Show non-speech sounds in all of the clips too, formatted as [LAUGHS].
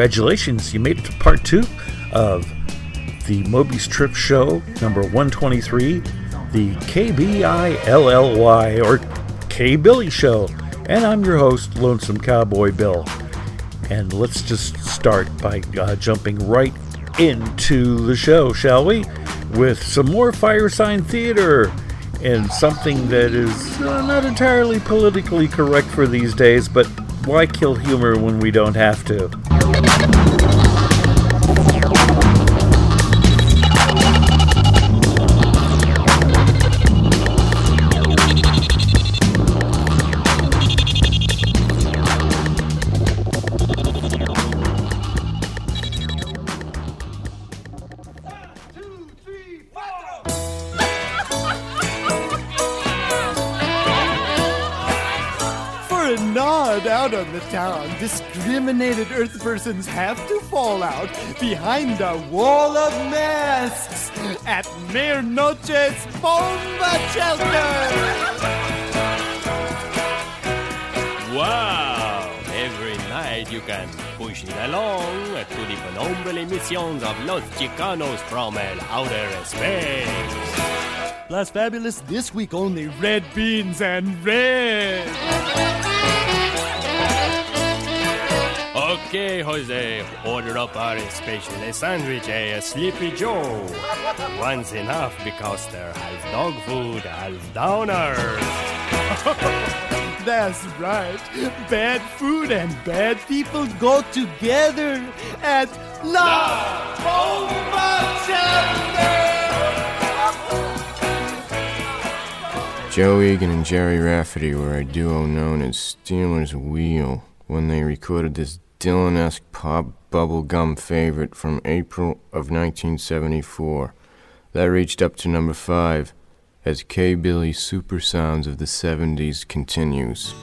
Congratulations, you made it to part two of the Moby's Trip Show number 123, the KBILLY or K Billy Show. And I'm your host, Lonesome Cowboy Bill. And let's just start by uh, jumping right into the show, shall we? With some more Firesign Theater and something that is uh, not entirely politically correct for these days, but why kill humor when we don't have to? Uh, discriminated Earth persons have to fall out behind a wall of masks at Mayor Noche's Bomba Shelter. Wow! Every night you can push it along to the phenomenal emissions of Los Chicanos from el outer space. Plus Fabulous this week only red beans and red. Okay, Jose, order up our special sandwich, a Sleepy Joe. One's enough because they're half dog food, half downers. [LAUGHS] That's right. Bad food and bad people go together at La Bomba Joe Egan and Gerry Rafferty were a duo known as Stealers Wheel when they recorded this Dylan-esque pop bubblegum favorite from April of 1974 that reached up to number 5 as K. Billy's Super Sounds of the 70s continues.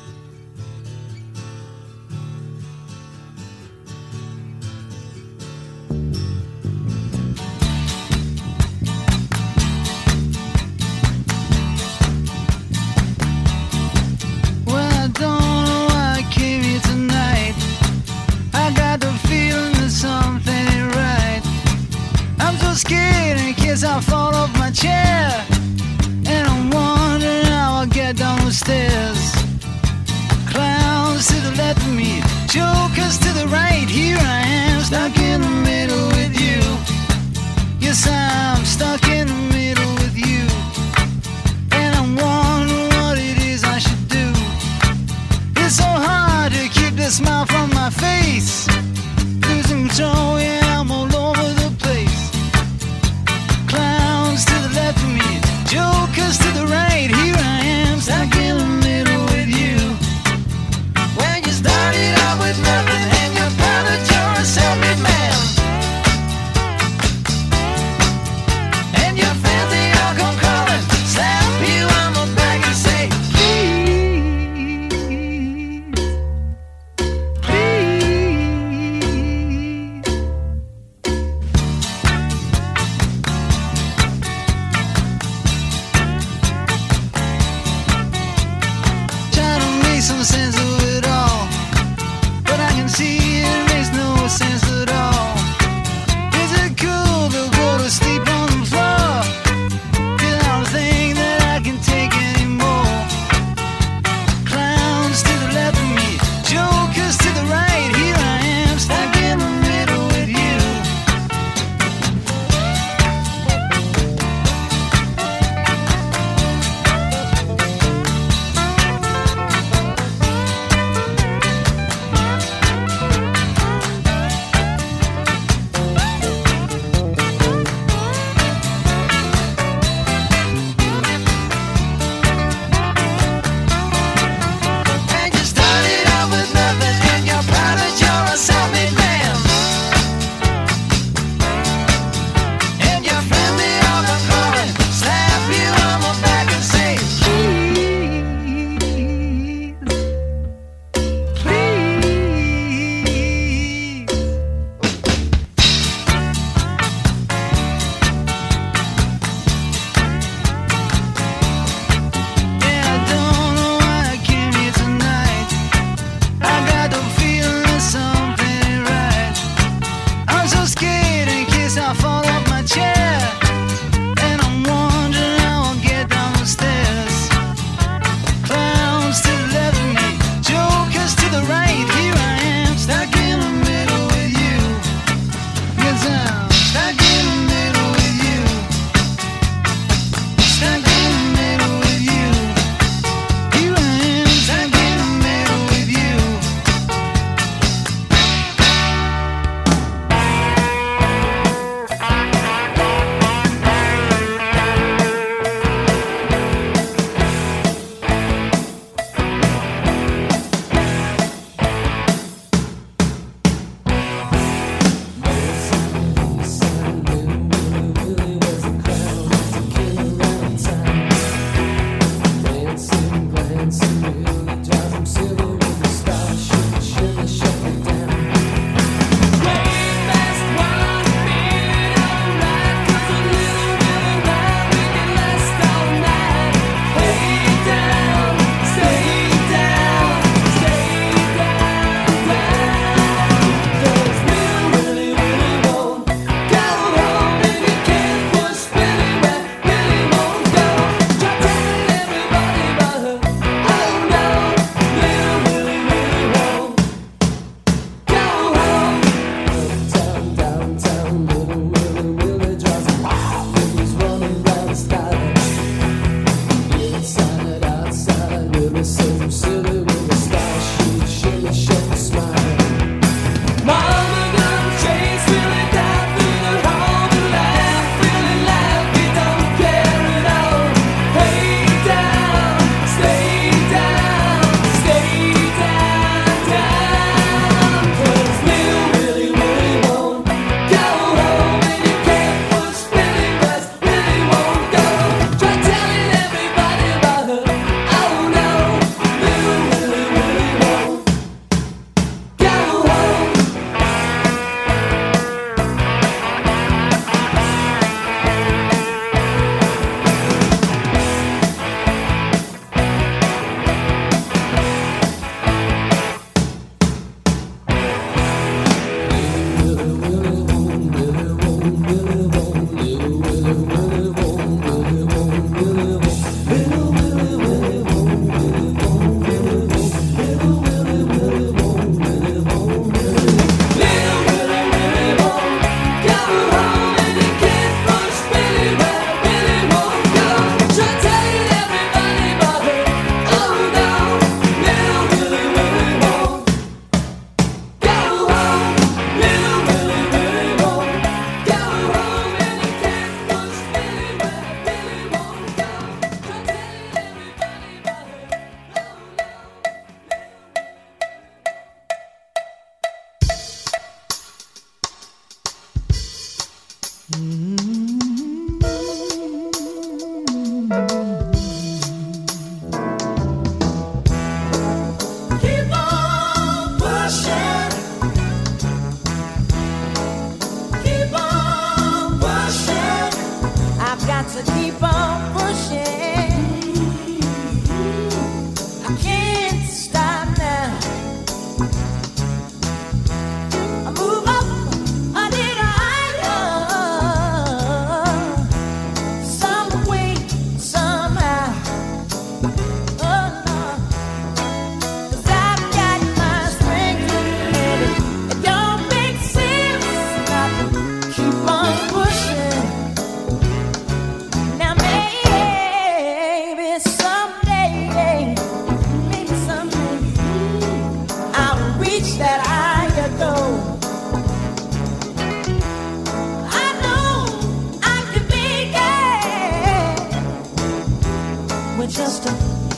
with just a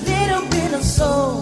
little bit of soul.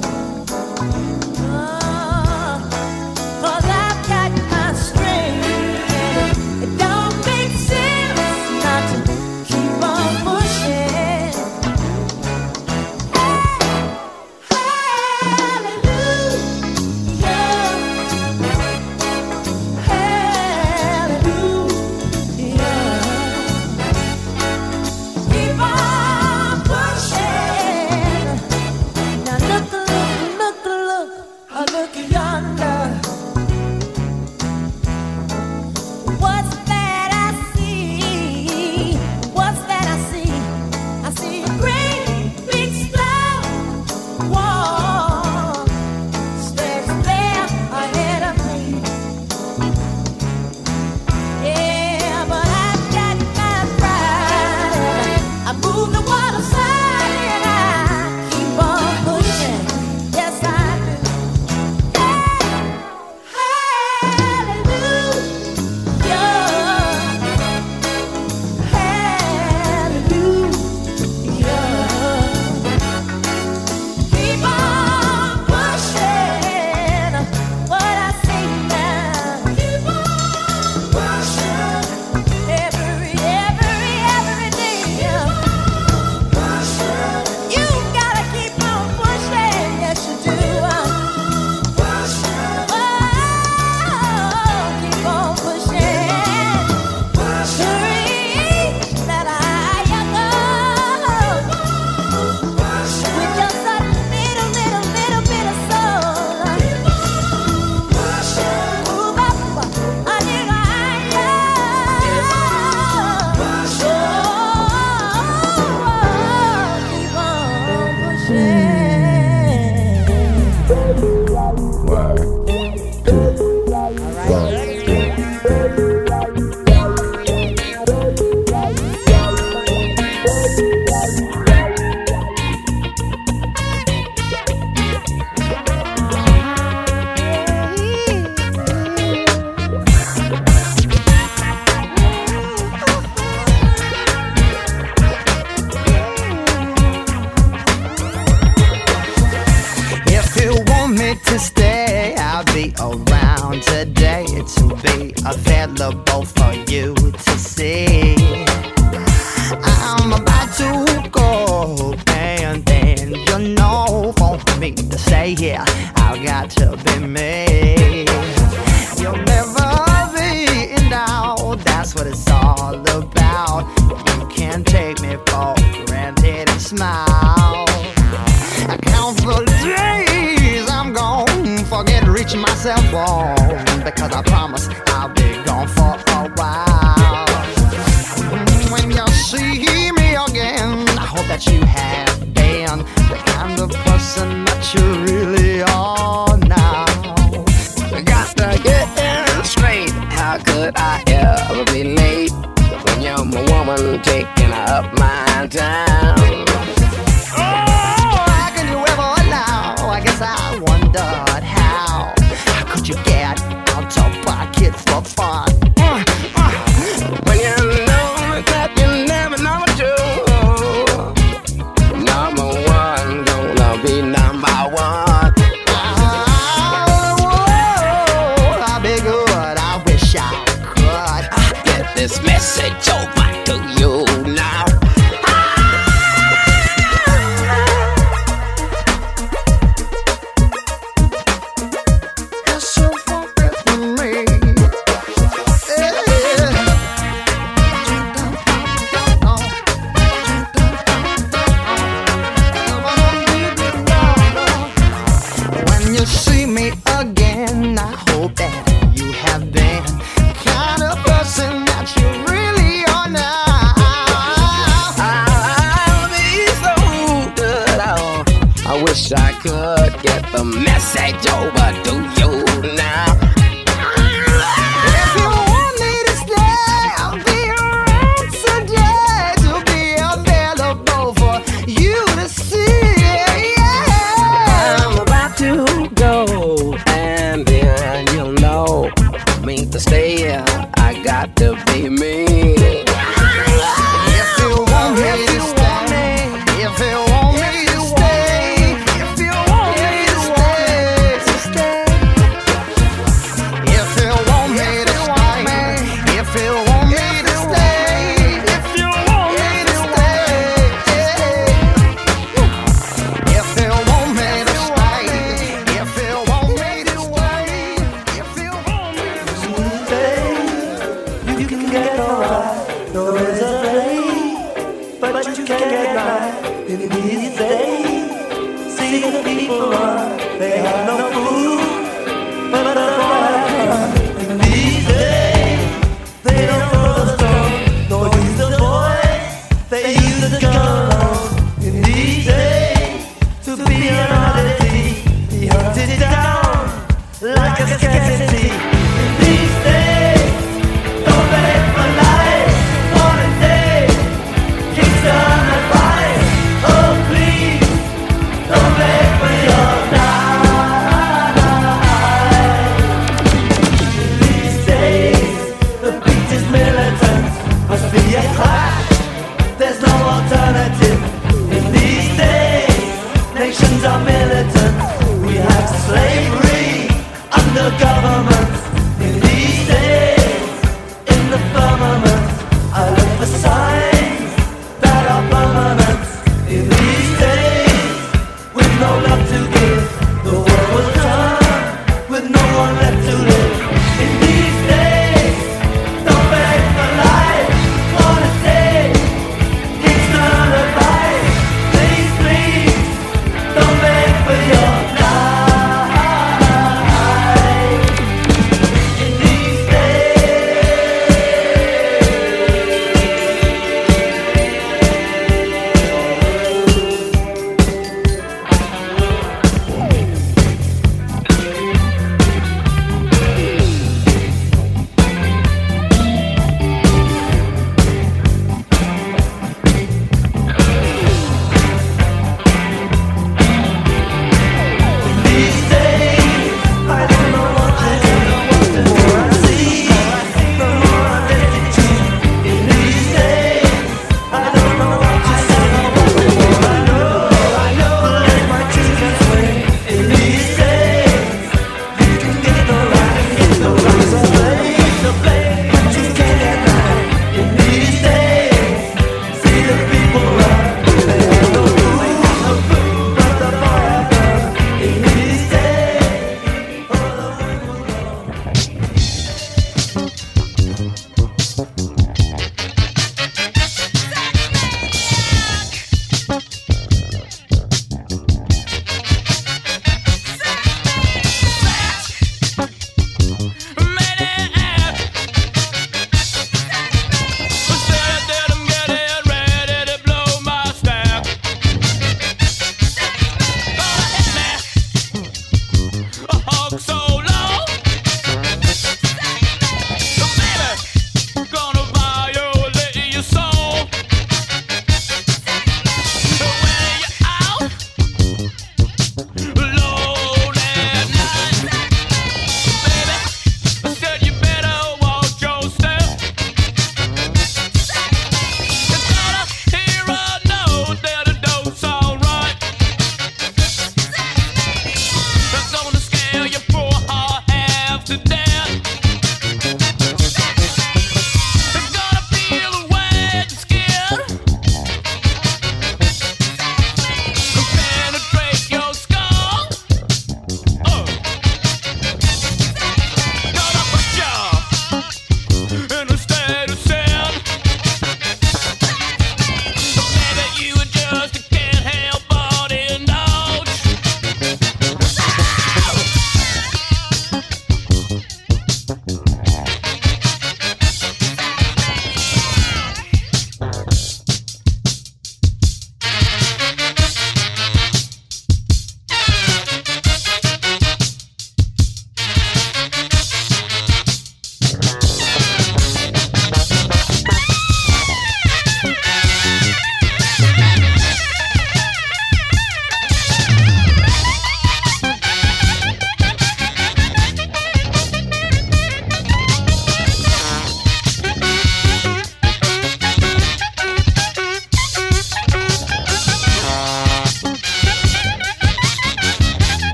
I said joke.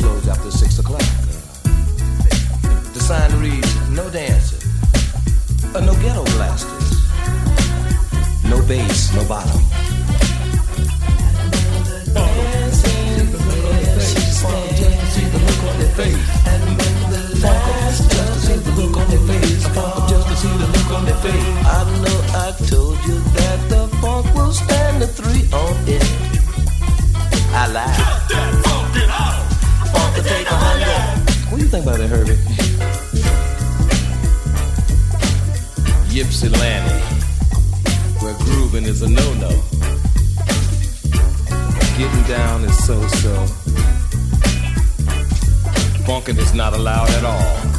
close after six o'clock. The sign reads, no dancing, uh, no ghetto blasters, no bass, no bottom. I know I told you that the funk will stand the three on it. I lied. think about it, Herbie. Ypsilanti, where grooving is a no-no. Getting down is so-so. Bunking is not allowed at all.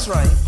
That's right.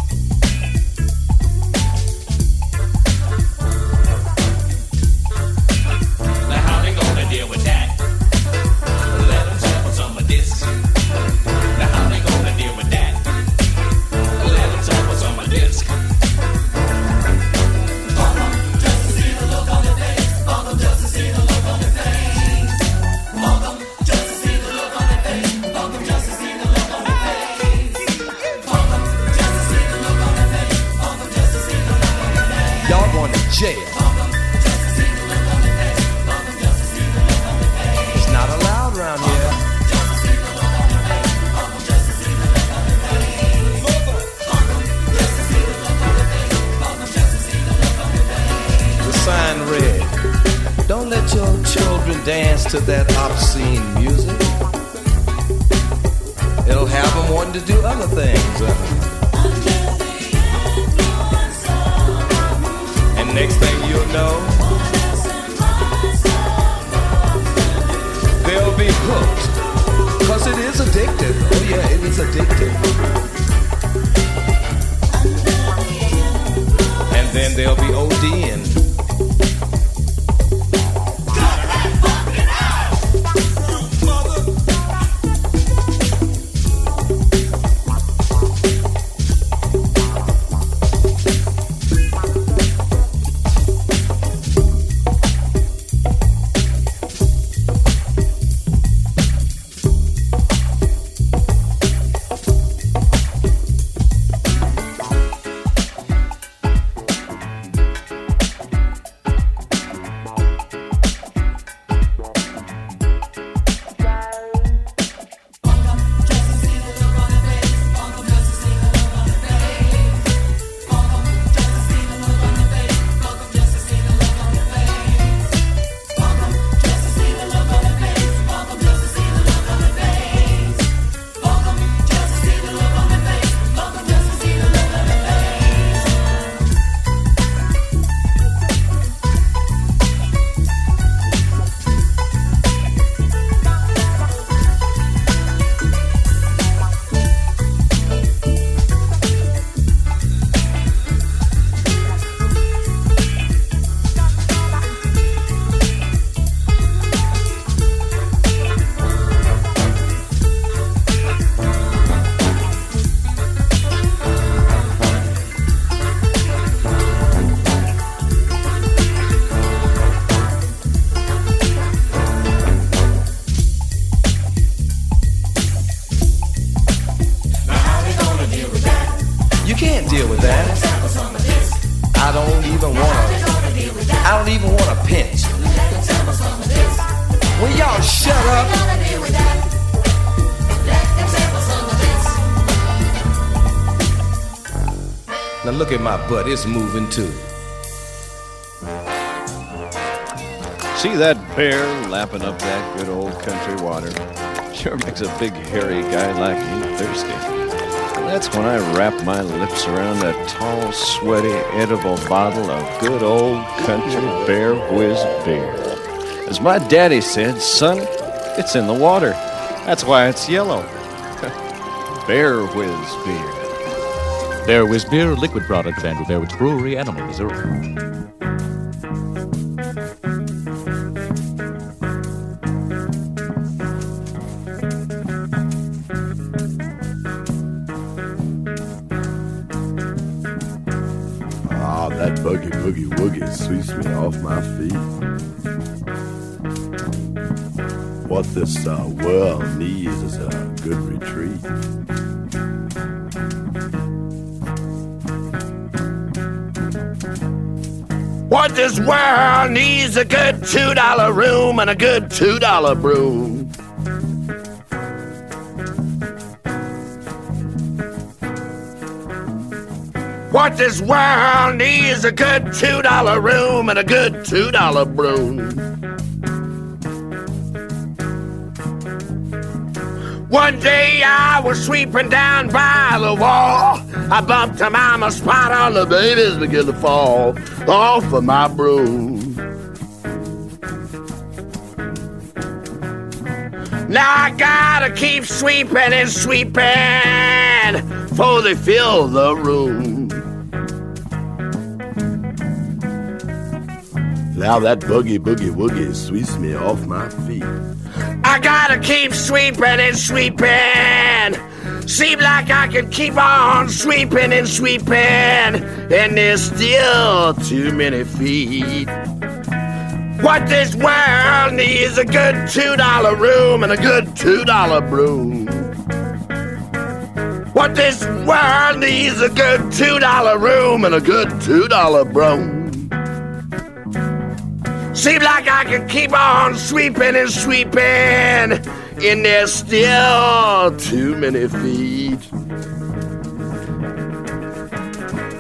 Butt, it's moving too. See that bear lapping up that good old country water? Sure makes a big hairy guy like me thirsty. That's when I wrap my lips around that tall, sweaty, edible bottle of good old country Bear Whiz beer. As my daddy said, son, it's in the water. That's why it's yellow. [LAUGHS] Bear Whiz beer. Bear Whiz Beer, liquid product of Andrew Bearwood's Brewery, Animal, Missouri. Ah, that boogie boogie woogie sweeps me off my feet. What this uh, world needs is a good retreat. What this world needs a good two dollar room and a good two dollar broom. What this world needs a good two dollar room and a good two dollar broom. One day I was sweeping down by the wall. I bumped a mama spot on the babies begin to fall off of my broom. Now I gotta keep sweeping and sweeping for they fill the room. Now that boogie boogie woogie sweeps me off my feet. I gotta keep sweeping and sweeping. Seem like I can keep on sweeping and sweeping, and there's still too many feet. What this world needs is a good two dollar room and a good two dollar broom. What this world needs is a good two dollar room and a good two dollar broom. Seems like I can keep on sweeping and sweeping, and there's still too many feet.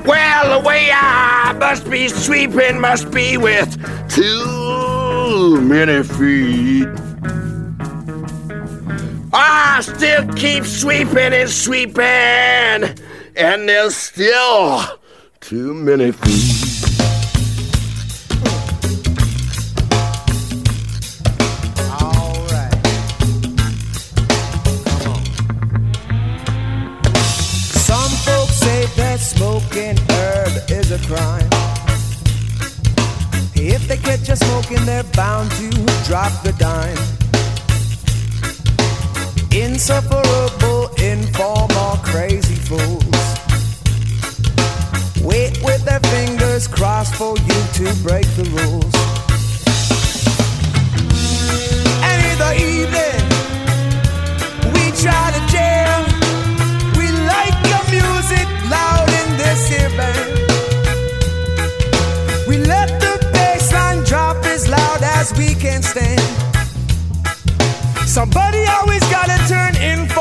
Well, the way I must be sweeping must be with too many feet. I still keep sweeping and sweeping, and there's still too many feet. Crime. If they catch you smoking, they're bound to drop the dime. Insufferable, informal, crazy fools. Wait with their fingers crossed for you to break the rules. And in the evening, we try to jam. We like your music loud in this here band. We can stand. Somebody always gotta turn informer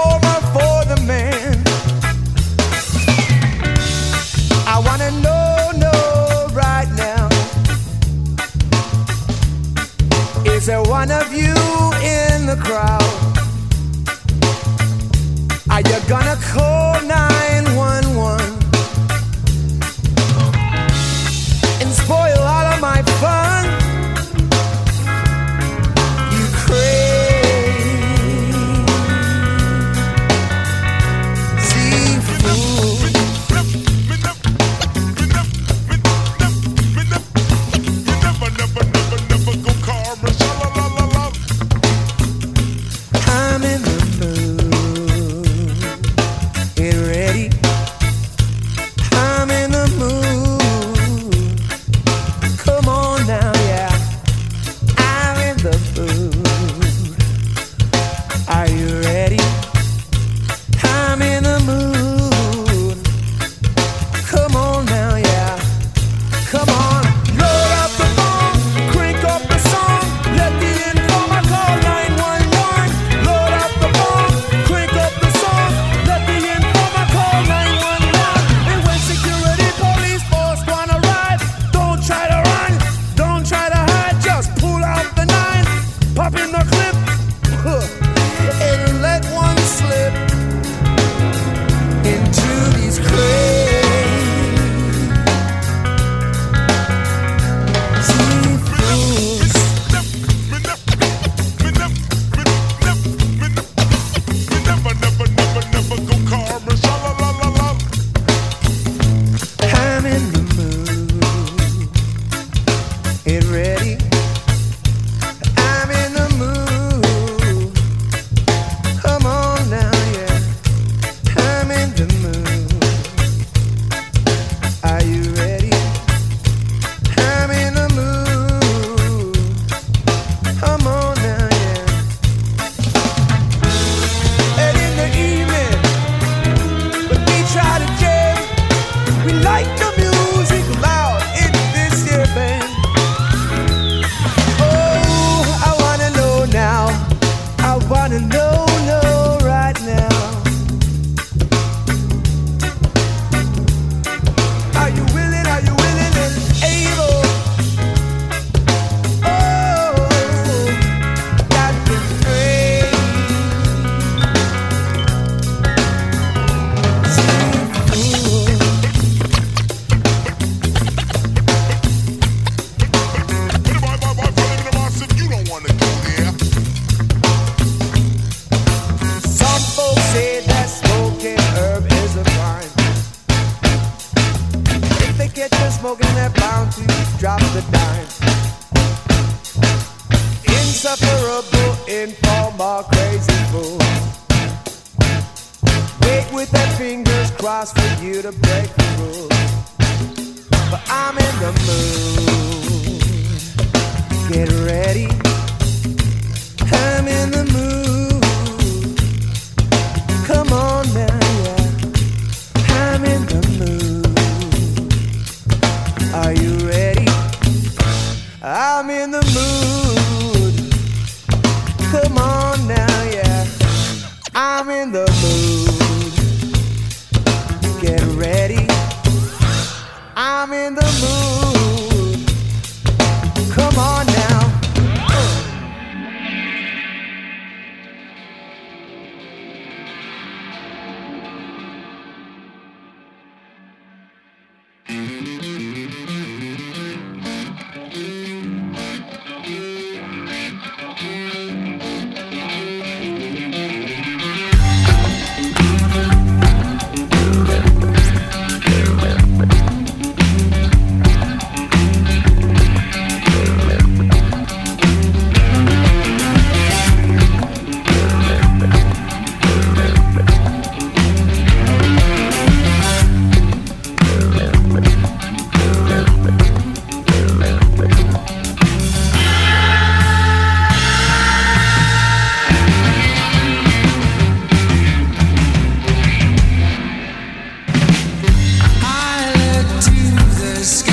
sky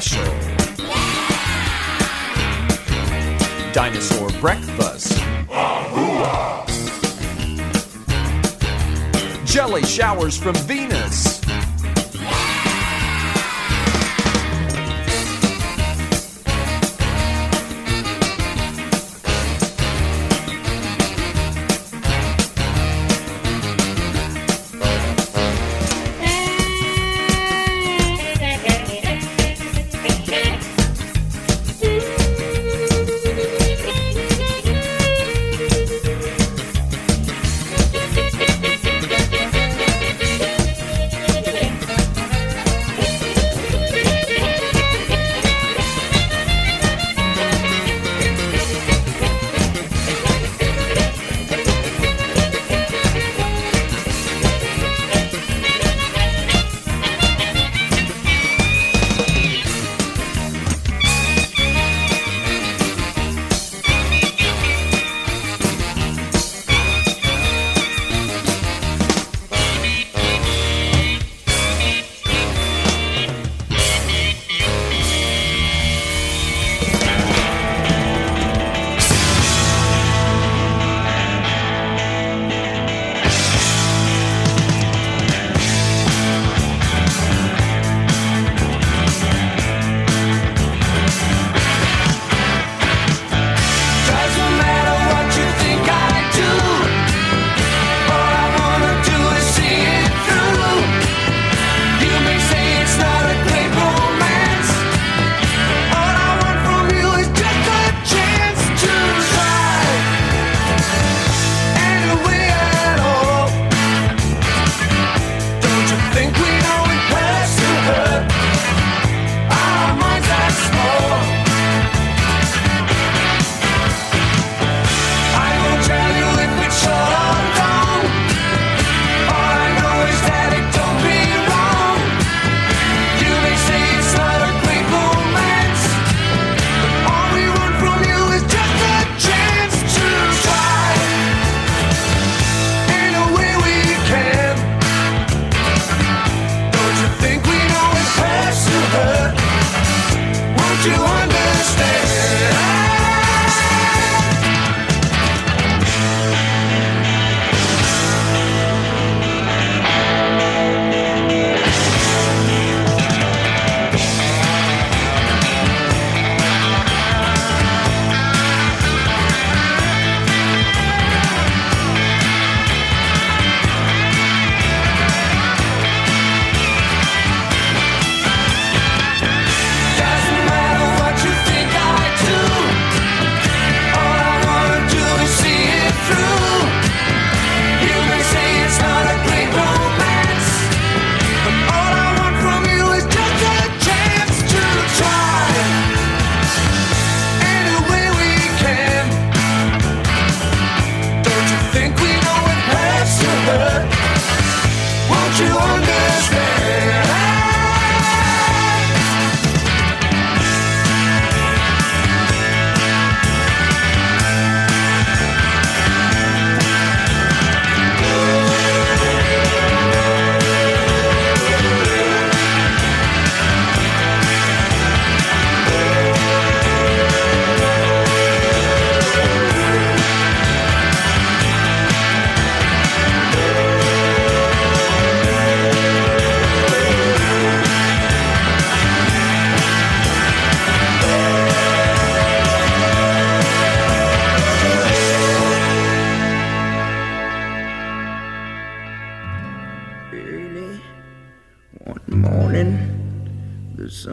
special. Dinosaur breakfast. Jelly showers from Venus.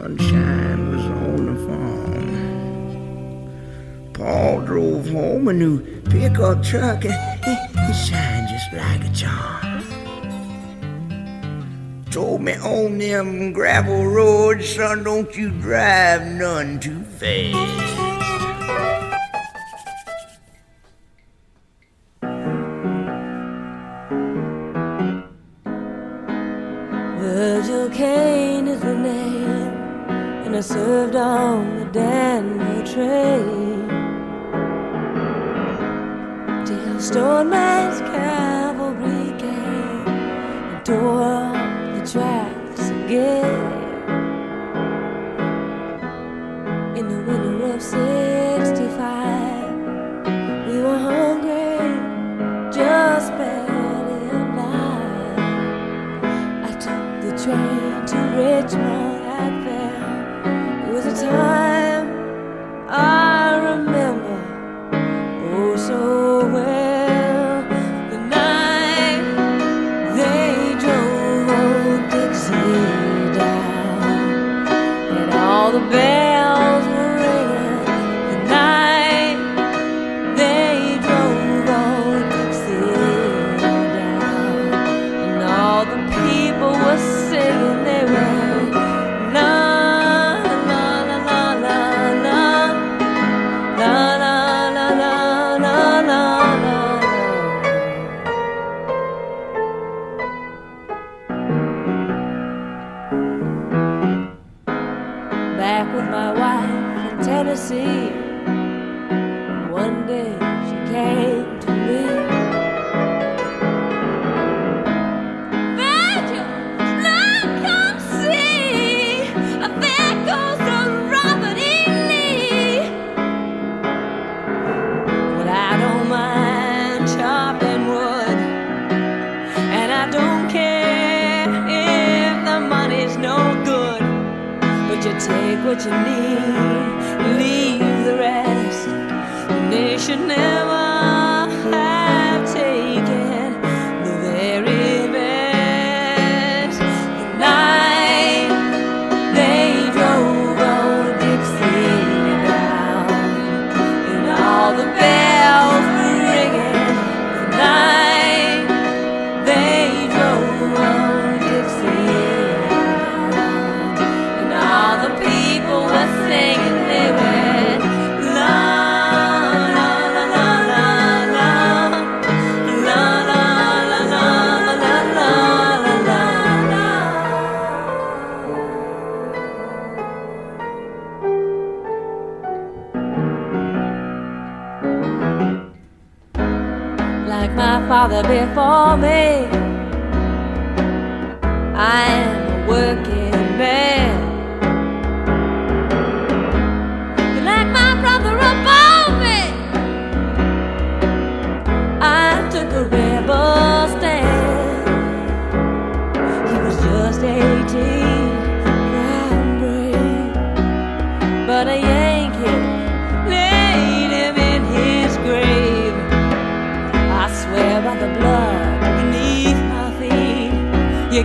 sunshine was on the farm. Paul drove home a new pickup truck, and he, he shined just like a charm. Told me on them gravel roads, son, don't you drive none too fast. dead. Tennessee. One day she came to me. Now come see. There goes Robert E. Lee. I don't mind chopping wood, and I don't care if the money's no good. But you take what you need should never before me.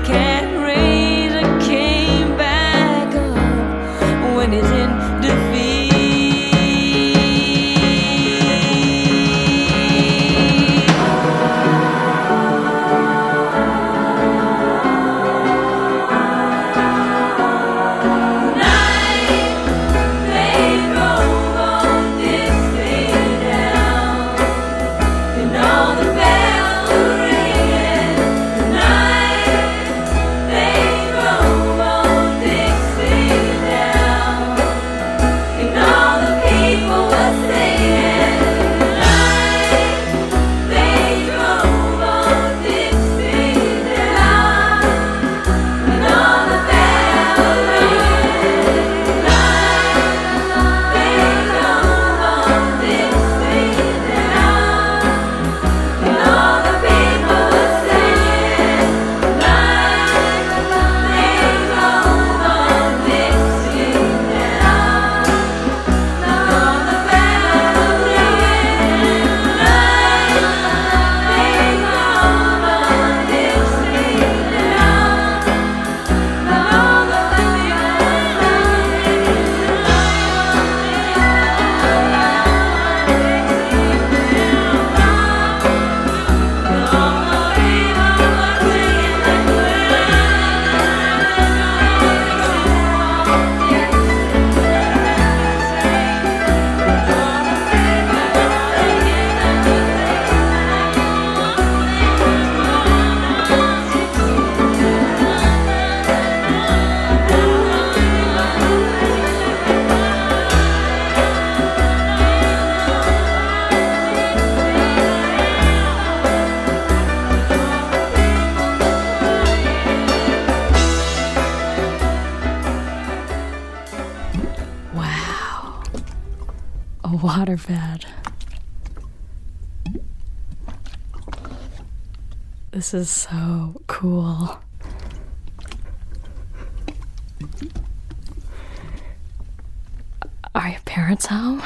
Yeah. a waterbed. This is so cool. Are your parents home?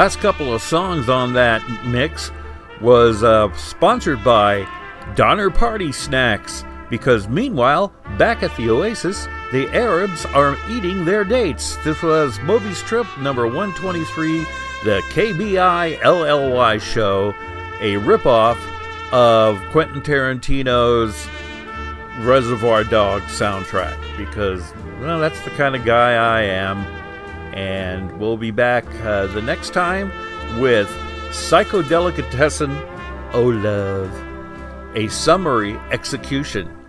Last couple of songs on that mix was uh, sponsored by Donner Party Snacks because meanwhile, back at the Oasis, the Arabs are eating their dates. This was Moby's Trip number 123, the KBILLY show, a ripoff of Quentin Tarantino's Reservoir Dogs soundtrack because, well, that's the kind of guy I am. And we'll be back uh, the next time with Psychodelicatessen Oh Love, a summary execution.